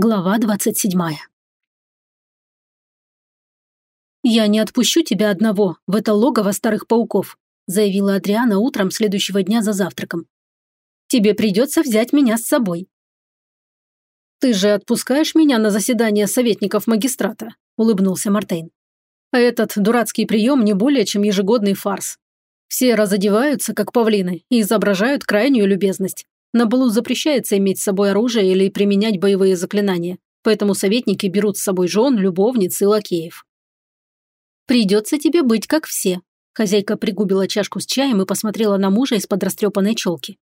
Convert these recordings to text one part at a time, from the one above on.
Глава 27. «Я не отпущу тебя одного в это логово старых пауков», заявила Адриана утром следующего дня за завтраком. «Тебе придется взять меня с собой». «Ты же отпускаешь меня на заседание советников магистрата», улыбнулся Мартейн. «А этот дурацкий прием не более чем ежегодный фарс. Все разодеваются, как павлины, и изображают крайнюю любезность. На балу запрещается иметь с собой оружие или применять боевые заклинания, поэтому советники берут с собой жен, любовниц и лакеев. «Придется тебе быть как все», – хозяйка пригубила чашку с чаем и посмотрела на мужа из-под растрепанной челки.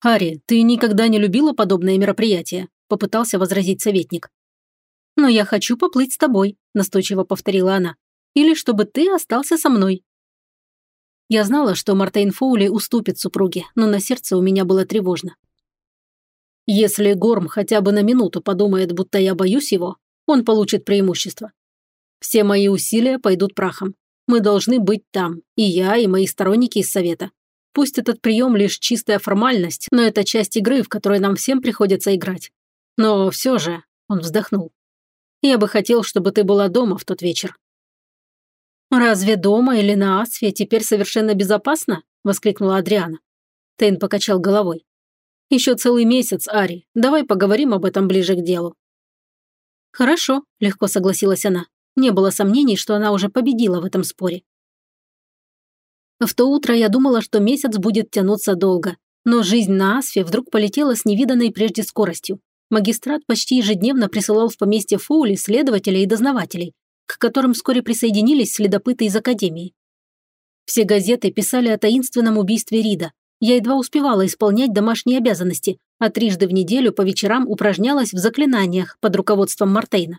«Ари, ты никогда не любила подобные мероприятия?» – попытался возразить советник. «Но я хочу поплыть с тобой», – настойчиво повторила она. «Или чтобы ты остался со мной. Я знала, что Мартейн Фоули уступит супруге, но на сердце у меня было тревожно. Если Горм хотя бы на минуту подумает, будто я боюсь его, он получит преимущество. Все мои усилия пойдут прахом. Мы должны быть там, и я, и мои сторонники из Совета. Пусть этот прием лишь чистая формальность, но это часть игры, в которой нам всем приходится играть. Но все же, он вздохнул. Я бы хотел, чтобы ты была дома в тот вечер. «Разве дома или на Асфе теперь совершенно безопасно?» – воскликнула Адриана. Тейн покачал головой. «Еще целый месяц, Ари. Давай поговорим об этом ближе к делу». «Хорошо», – легко согласилась она. Не было сомнений, что она уже победила в этом споре. В то утро я думала, что месяц будет тянуться долго, но жизнь на Асфе вдруг полетела с невиданной прежде скоростью. Магистрат почти ежедневно присылал в поместье Фоули следователей и дознавателей, к которым вскоре присоединились следопыты из Академии. Все газеты писали о таинственном убийстве Рида. Я едва успевала исполнять домашние обязанности, а трижды в неделю по вечерам упражнялась в заклинаниях под руководством Мартейна.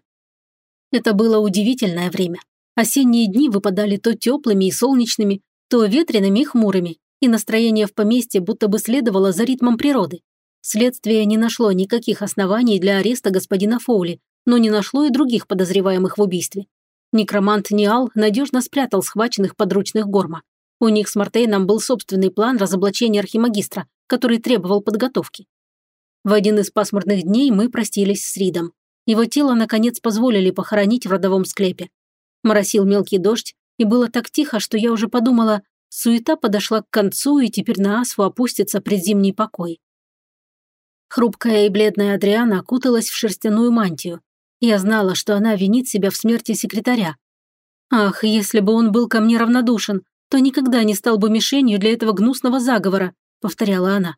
Это было удивительное время. Осенние дни выпадали то теплыми и солнечными, то ветреными и хмурыми, и настроение в поместье будто бы следовало за ритмом природы. Следствие не нашло никаких оснований для ареста господина Фоули, но не нашло и других подозреваемых в убийстве. Некромант Ниал надежно спрятал схваченных подручных Горма. У них с Мартейном был собственный план разоблачения архимагистра, который требовал подготовки. В один из пасмурных дней мы простились с Ридом. Его тело, наконец, позволили похоронить в родовом склепе. Моросил мелкий дождь, и было так тихо, что я уже подумала, суета подошла к концу, и теперь на Асфу опустится предзимний покой. Хрупкая и бледная Адриана окуталась в шерстяную мантию. Я знала, что она винит себя в смерти секретаря. Ах, если бы он был ко мне равнодушен, то никогда не стал бы мишенью для этого гнусного заговора, повторяла она.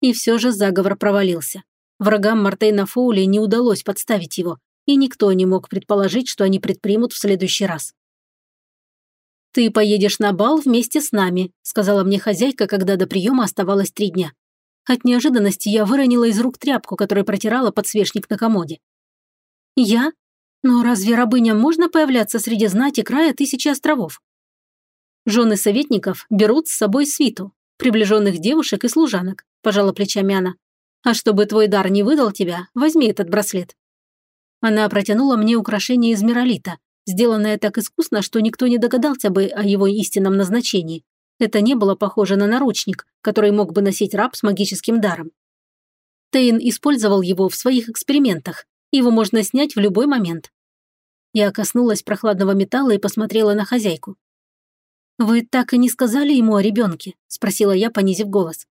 И все же заговор провалился. Врагам Мартейна Фоули не удалось подставить его, и никто не мог предположить, что они предпримут в следующий раз. «Ты поедешь на бал вместе с нами», сказала мне хозяйка, когда до приема оставалось три дня. От неожиданности я выронила из рук тряпку, которая протирала подсвечник на комоде. Я? Но разве рабыням можно появляться среди знати края тысячи островов? Жены советников берут с собой свиту, приближенных девушек и служанок, пожала плечами она. А чтобы твой дар не выдал тебя, возьми этот браслет. Она протянула мне украшение из миролита, сделанное так искусно, что никто не догадался бы о его истинном назначении. Это не было похоже на наручник, который мог бы носить раб с магическим даром. Тейн использовал его в своих экспериментах, его можно снять в любой момент. Я коснулась прохладного металла и посмотрела на хозяйку. «Вы так и не сказали ему о ребенке?» – спросила я, понизив голос.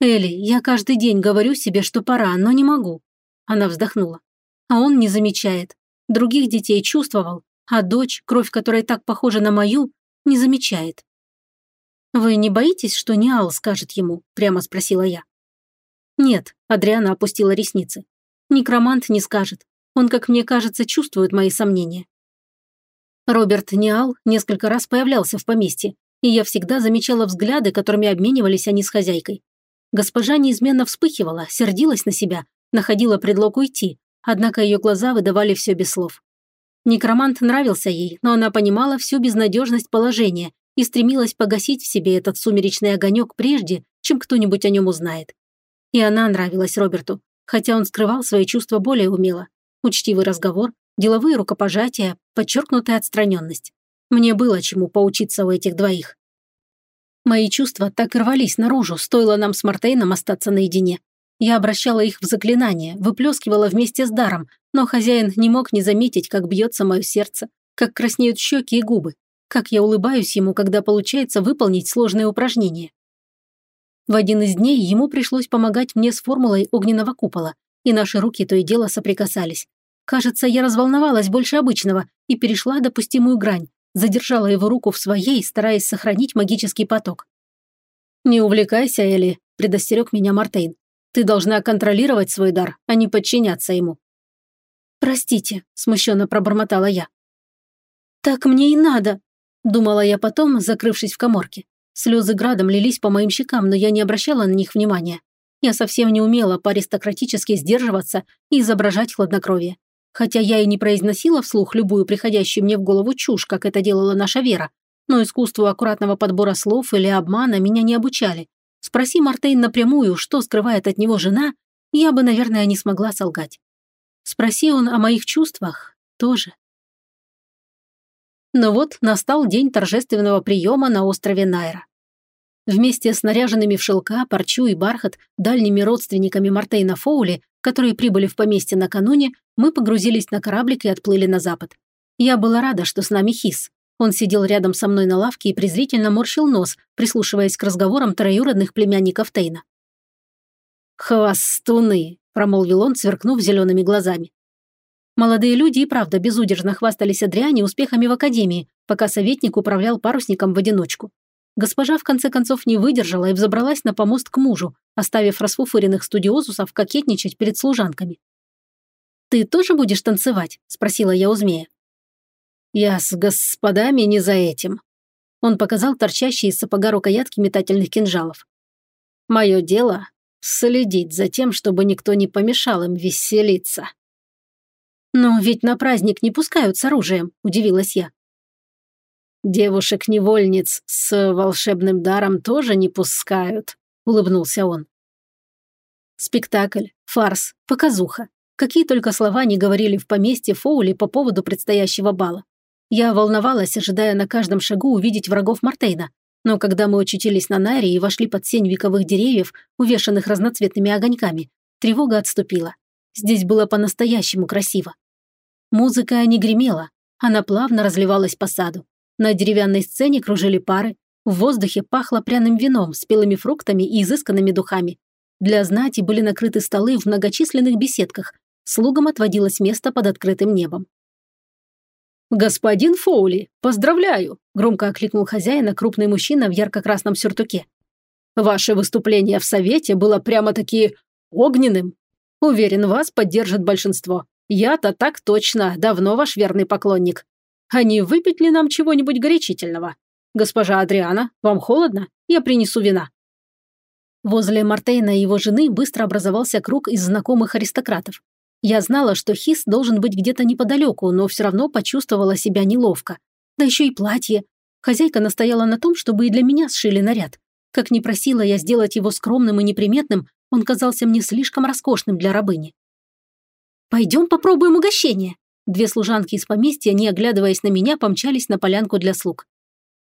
«Элли, я каждый день говорю себе, что пора, но не могу». Она вздохнула. А он не замечает. Других детей чувствовал, а дочь, кровь которой так похожа на мою, не замечает. «Вы не боитесь, что Ниал скажет ему?» – прямо спросила я. «Нет», – Адриана опустила ресницы. Некромант не скажет. Он, как мне кажется, чувствует мои сомнения. Роберт Ниал несколько раз появлялся в поместье, и я всегда замечала взгляды, которыми обменивались они с хозяйкой. Госпожа неизменно вспыхивала, сердилась на себя, находила предлог уйти, однако ее глаза выдавали все без слов. Некромант нравился ей, но она понимала всю безнадежность положения и стремилась погасить в себе этот сумеречный огонек прежде, чем кто-нибудь о нем узнает. И она нравилась Роберту, хотя он скрывал свои чувства более умело. Учтивый разговор, деловые рукопожатия, подчеркнутая отстраненность. Мне было чему поучиться у этих двоих. Мои чувства так рвались наружу, стоило нам с Мартейном остаться наедине. Я обращала их в заклинание, выплескивала вместе с даром, но хозяин не мог не заметить, как бьется мое сердце, как краснеют щеки и губы, как я улыбаюсь ему, когда получается выполнить сложное упражнение. В один из дней ему пришлось помогать мне с формулой огненного купола, и наши руки то и дело соприкасались. Кажется, я разволновалась больше обычного и перешла допустимую грань, задержала его руку в своей, стараясь сохранить магический поток. «Не увлекайся, Элли», – предостерег меня Мартейн. Ты должна контролировать свой дар, а не подчиняться ему». «Простите», – смущенно пробормотала я. «Так мне и надо», – думала я потом, закрывшись в коморке. Слезы градом лились по моим щекам, но я не обращала на них внимания. Я совсем не умела по-аристократически сдерживаться и изображать хладнокровие. Хотя я и не произносила вслух любую приходящую мне в голову чушь, как это делала наша Вера, но искусству аккуратного подбора слов или обмана меня не обучали, Спроси Мартейн напрямую, что скрывает от него жена, я бы, наверное, не смогла солгать. Спроси он о моих чувствах тоже. Но вот настал день торжественного приема на острове Найра. Вместе с наряженными в шелка, парчу и бархат дальними родственниками Мартейна Фоули, которые прибыли в поместье накануне, мы погрузились на кораблик и отплыли на запад. Я была рада, что с нами Хис. Он сидел рядом со мной на лавке и презрительно морщил нос, прислушиваясь к разговорам троюродных племянников Тейна. «Хвостуны!» – промолвил он, сверкнув зелеными глазами. Молодые люди и правда безудержно хвастались Адриане успехами в академии, пока советник управлял парусником в одиночку. Госпожа в конце концов не выдержала и взобралась на помост к мужу, оставив расфуфыренных студиозусов кокетничать перед служанками. «Ты тоже будешь танцевать?» – спросила я у змея. «Я с господами не за этим». Он показал торчащие из сапога рукоятки метательных кинжалов. «Мое дело – следить за тем, чтобы никто не помешал им веселиться». «Но ведь на праздник не пускают с оружием», – удивилась я. «Девушек-невольниц с волшебным даром тоже не пускают», – улыбнулся он. Спектакль, фарс, показуха. Какие только слова не говорили в поместье Фоули по поводу предстоящего бала. Я волновалась, ожидая на каждом шагу увидеть врагов Мартейна. Но когда мы очутились на Найре и вошли под сень вековых деревьев, увешанных разноцветными огоньками, тревога отступила. Здесь было по-настоящему красиво. Музыка не гремела, она плавно разливалась по саду. На деревянной сцене кружили пары, в воздухе пахло пряным вином, спелыми фруктами и изысканными духами. Для знати были накрыты столы в многочисленных беседках, слугам отводилось место под открытым небом. «Господин Фоули, поздравляю!» – громко окликнул хозяина крупный мужчина в ярко-красном сюртуке. «Ваше выступление в Совете было прямо-таки огненным. Уверен, вас поддержит большинство. Я-то так точно, давно ваш верный поклонник. А не выпить ли нам чего-нибудь горячительного? Госпожа Адриана, вам холодно? Я принесу вина». Возле Мартейна и его жены быстро образовался круг из знакомых аристократов. Я знала, что Хис должен быть где-то неподалеку, но все равно почувствовала себя неловко. Да еще и платье. Хозяйка настояла на том, чтобы и для меня сшили наряд. Как ни просила я сделать его скромным и неприметным, он казался мне слишком роскошным для рабыни. «Пойдем попробуем угощение!» Две служанки из поместья, не оглядываясь на меня, помчались на полянку для слуг.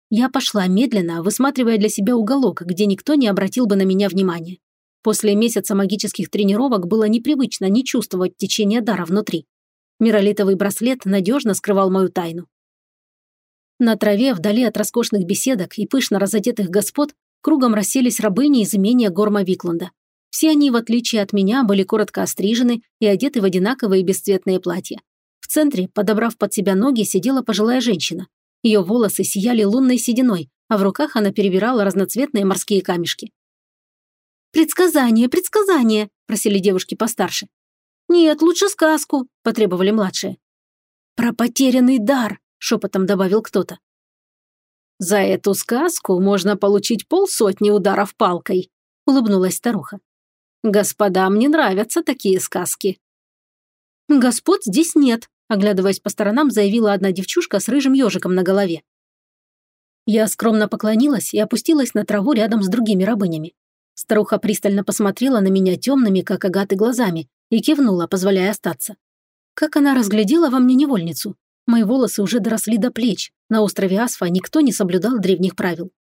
Я пошла медленно, высматривая для себя уголок, где никто не обратил бы на меня внимания. После месяца магических тренировок было непривычно не чувствовать течение дара внутри. Миролитовый браслет надежно скрывал мою тайну. На траве, вдали от роскошных беседок и пышно разодетых господ, кругом расселись рабыни из имения Горма Виклунда. Все они, в отличие от меня, были коротко острижены и одеты в одинаковые бесцветные платья. В центре, подобрав под себя ноги, сидела пожилая женщина. Ее волосы сияли лунной сединой, а в руках она перебирала разноцветные морские камешки. «Предсказание, предсказание!» – просили девушки постарше. «Нет, лучше сказку», – потребовали младшие. «Про потерянный дар», – шепотом добавил кто-то. «За эту сказку можно получить полсотни ударов палкой», – улыбнулась старуха. «Господам не нравятся такие сказки». «Господ здесь нет», – оглядываясь по сторонам, заявила одна девчушка с рыжим ежиком на голове. Я скромно поклонилась и опустилась на траву рядом с другими рабынями. Старуха пристально посмотрела на меня темными, как агаты, глазами и кивнула, позволяя остаться. Как она разглядела во мне невольницу? Мои волосы уже доросли до плеч. На острове Асфа никто не соблюдал древних правил.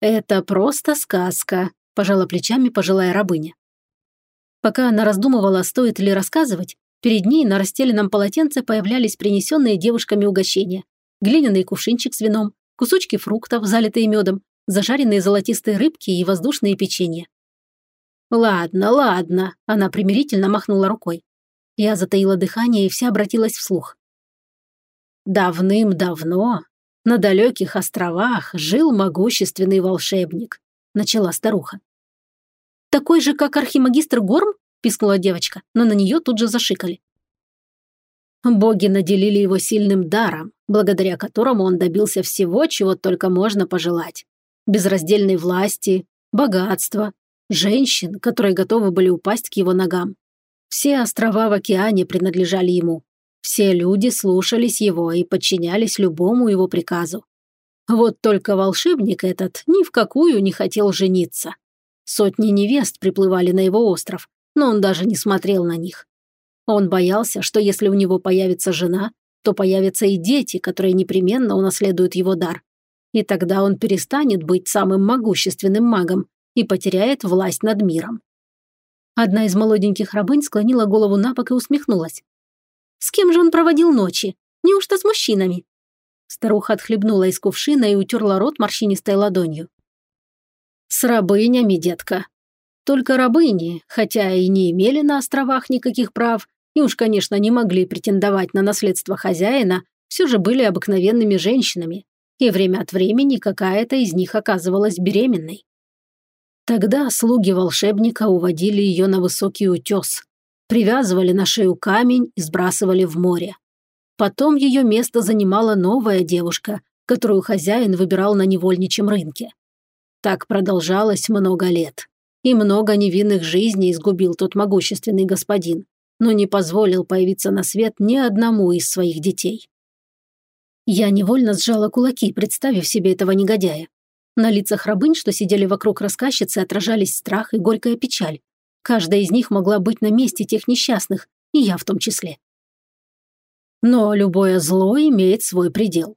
«Это просто сказка», – пожала плечами пожилая рабыня. Пока она раздумывала, стоит ли рассказывать, перед ней на расстеленном полотенце появлялись принесенные девушками угощения. Глиняный кувшинчик с вином, кусочки фруктов, залитые медом, зажаренные золотистые рыбки и воздушные печенья. «Ладно, ладно», – она примирительно махнула рукой. Я затаила дыхание и вся обратилась вслух. «Давным-давно на далеких островах жил могущественный волшебник», – начала старуха. «Такой же, как архимагистр Горм?» – пискнула девочка, но на нее тут же зашикали. Боги наделили его сильным даром, благодаря которому он добился всего, чего только можно пожелать. Безраздельной власти, богатства, женщин, которые готовы были упасть к его ногам. Все острова в океане принадлежали ему. Все люди слушались его и подчинялись любому его приказу. Вот только волшебник этот ни в какую не хотел жениться. Сотни невест приплывали на его остров, но он даже не смотрел на них. Он боялся, что если у него появится жена, то появятся и дети, которые непременно унаследуют его дар. И тогда он перестанет быть самым могущественным магом и потеряет власть над миром. Одна из молоденьких рабынь склонила голову на бок и усмехнулась. «С кем же он проводил ночи? Неужто с мужчинами?» Старуха отхлебнула из кувшина и утерла рот морщинистой ладонью. «С рабынями, детка. Только рабыни, хотя и не имели на островах никаких прав, и уж, конечно, не могли претендовать на наследство хозяина, все же были обыкновенными женщинами, и время от времени какая-то из них оказывалась беременной. Тогда слуги волшебника уводили ее на высокий утес, привязывали на шею камень и сбрасывали в море. Потом ее место занимала новая девушка, которую хозяин выбирал на невольничьем рынке. Так продолжалось много лет. И много невинных жизней изгубил тот могущественный господин, но не позволил появиться на свет ни одному из своих детей. Я невольно сжала кулаки, представив себе этого негодяя. На лицах рабынь, что сидели вокруг рассказчицы, отражались страх и горькая печаль. Каждая из них могла быть на месте тех несчастных, и я в том числе. Но любое зло имеет свой предел.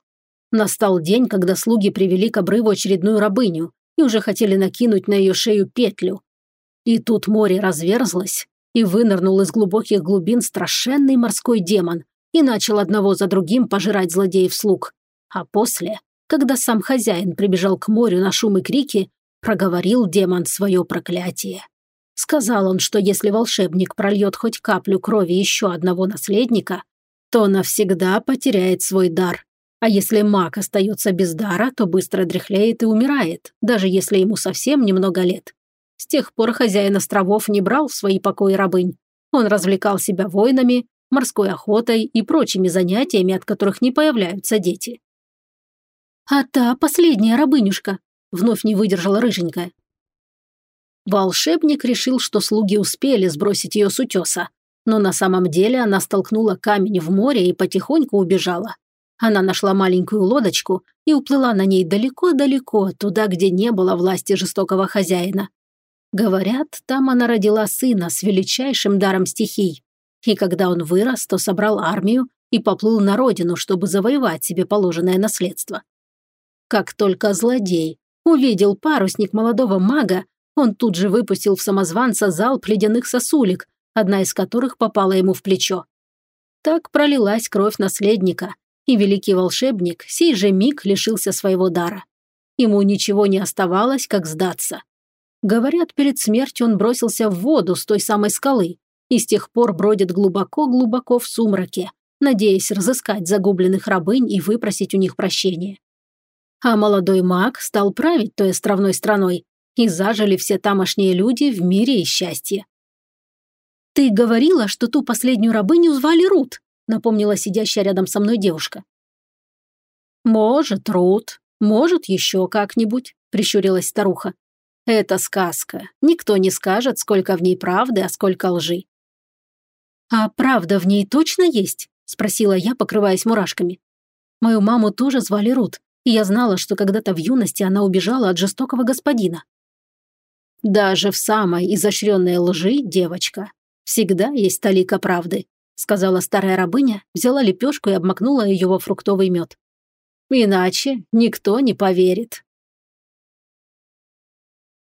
Настал день, когда слуги привели к обрыву очередную рабыню и уже хотели накинуть на ее шею петлю. И тут море разверзлось, и вынырнул из глубоких глубин страшенный морской демон и начал одного за другим пожирать злодеев-слуг. А после когда сам хозяин прибежал к морю на шум и крики, проговорил демон свое проклятие. Сказал он, что если волшебник прольет хоть каплю крови еще одного наследника, то навсегда потеряет свой дар. А если маг остается без дара, то быстро дряхлеет и умирает, даже если ему совсем немного лет. С тех пор хозяин островов не брал в свои покои рабынь. Он развлекал себя войнами, морской охотой и прочими занятиями, от которых не появляются дети. «А та последняя рабынюшка», – вновь не выдержала рыженькая. Волшебник решил, что слуги успели сбросить ее с утеса, но на самом деле она столкнула камень в море и потихоньку убежала. Она нашла маленькую лодочку и уплыла на ней далеко-далеко, туда, где не было власти жестокого хозяина. Говорят, там она родила сына с величайшим даром стихий. И когда он вырос, то собрал армию и поплыл на родину, чтобы завоевать себе положенное наследство. Как только злодей увидел парусник молодого мага, он тут же выпустил в самозванца залп ледяных сосулек, одна из которых попала ему в плечо. Так пролилась кровь наследника, и великий волшебник сей же миг лишился своего дара. Ему ничего не оставалось, как сдаться. Говорят, перед смертью он бросился в воду с той самой скалы и с тех пор бродит глубоко-глубоко в сумраке, надеясь разыскать загубленных рабынь и выпросить у них прощения а молодой маг стал править той островной страной, и зажили все тамошние люди в мире и счастье. «Ты говорила, что ту последнюю рабыню звали Рут», напомнила сидящая рядом со мной девушка. «Может, Рут, может, еще как-нибудь», прищурилась старуха. «Это сказка. Никто не скажет, сколько в ней правды, а сколько лжи». «А правда в ней точно есть?» спросила я, покрываясь мурашками. Мою маму тоже звали Рут, и я знала, что когда-то в юности она убежала от жестокого господина. «Даже в самой изощренной лжи, девочка, всегда есть талика правды», сказала старая рабыня, взяла лепешку и обмакнула ее во фруктовый мед. «Иначе никто не поверит».